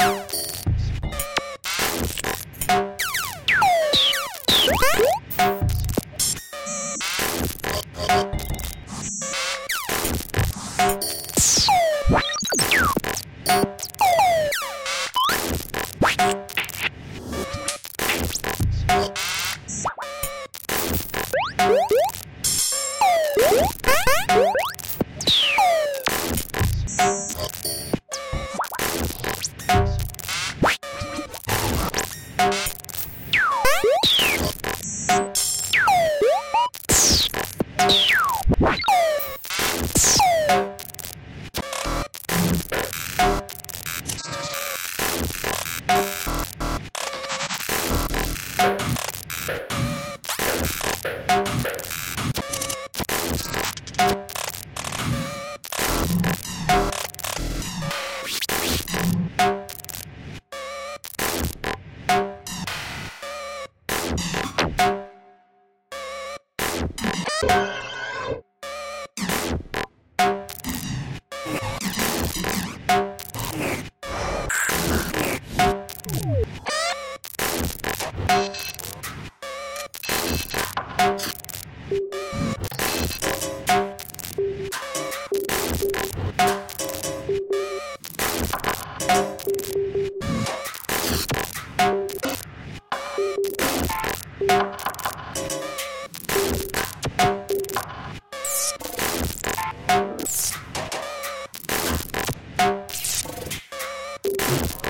you you you